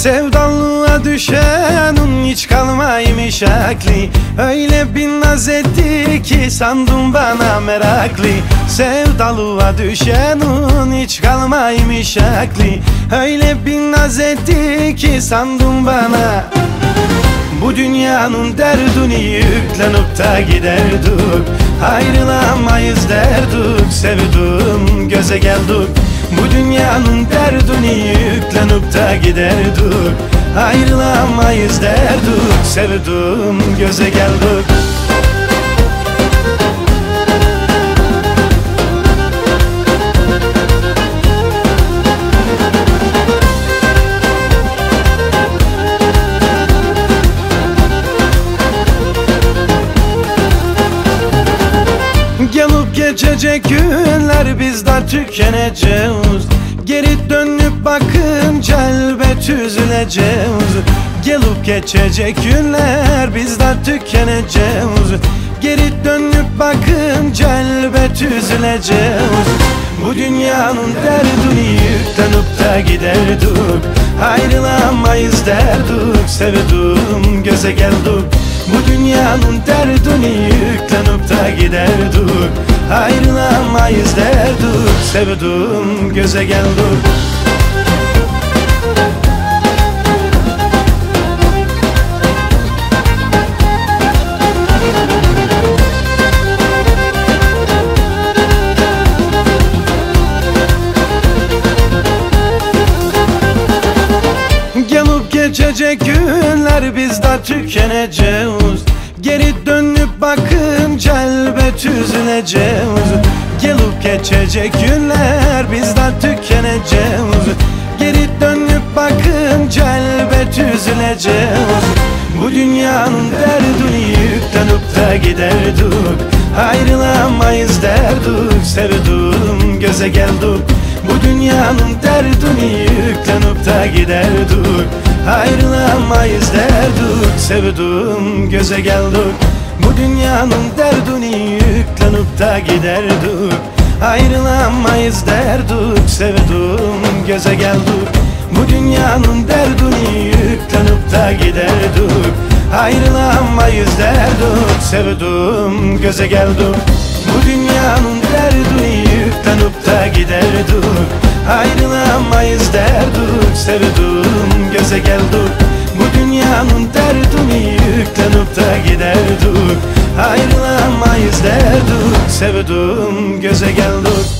Sevdalığa düşenin hiç kalmaymış akli. Öyle bir naz etti ki sandım bana meraklı. Sevdalığa düşenin hiç kalmaymış akli. Öyle bir naz etti ki sandım bana. Bu dünyanın derdini yüklenip da giderdik. Ayrılamayız derdik sevdim göze geldik Bu dünyanın derdini yüklenip da giderdik. Ayrılamayız derdik sevdim göze geldik. Gelip geçecek günler biz de tükeneceğiz. Geri dönüp bakınca elbet üzüleceğiz. Gelip geçecek günler biz de tükeneceğiz. Geri dönüp bakınca elbet üzüleceğiz. Bu dünyanın derdini yüklenip de giderdik. Ayrılamayız derdik sevdim göze geldik. Bu dünyanın derdini yüklenip da giderdik Ayrılamayız derdik sevdim göze geldik Gelip geçecek günler biz de tükeneceğiz Geri dönüp bakınca üzüleceğiz Gelip geçecek günler biz de tükeneceğiz. Geri dönüp bakınca elbet üzüleceğiz. Bu dünyanın derdini yüklenip de giderdik. Ayrılamayız derdik sevdim göze geldik. Bu dünyanın derdini yüklenip de giderdik. Ayrılamayız derdik sevdim göze geldik. Bu dünyanın derdini de giderdik Ayrılamayız derdik sevdim göze geldik Bu dünyanın derdini yüklenip de giderdik Ayrılamayız derdik sevdim göze geldik Bu dünyanın derdini yüklenip de giderdik Ayrılamayız derdik sevdim göze geldik Bu dünyanın derdini yüklenip de giderdik Ayrılamayız sevdim göze geldim.